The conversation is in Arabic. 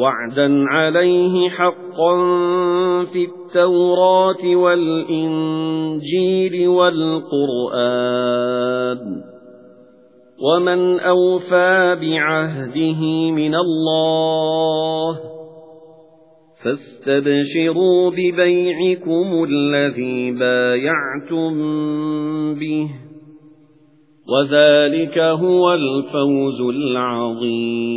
وَعْدًا عَلَيْهِ حَقًّا فِي التَّوْرَاةِ وَالْإِنْجِيلِ وَالْقُرْآنِ وَمَنْ أَوْفَى بِعَهْدِهِ مِنَ اللَّهِ فَاسْتَبْشِرُوا بِبَيْعِكُمُ الَّذِي بَايَعْتُمْ بِهِ وَذَلِكَ هُوَ الْفَوْزُ الْعَظِيمُ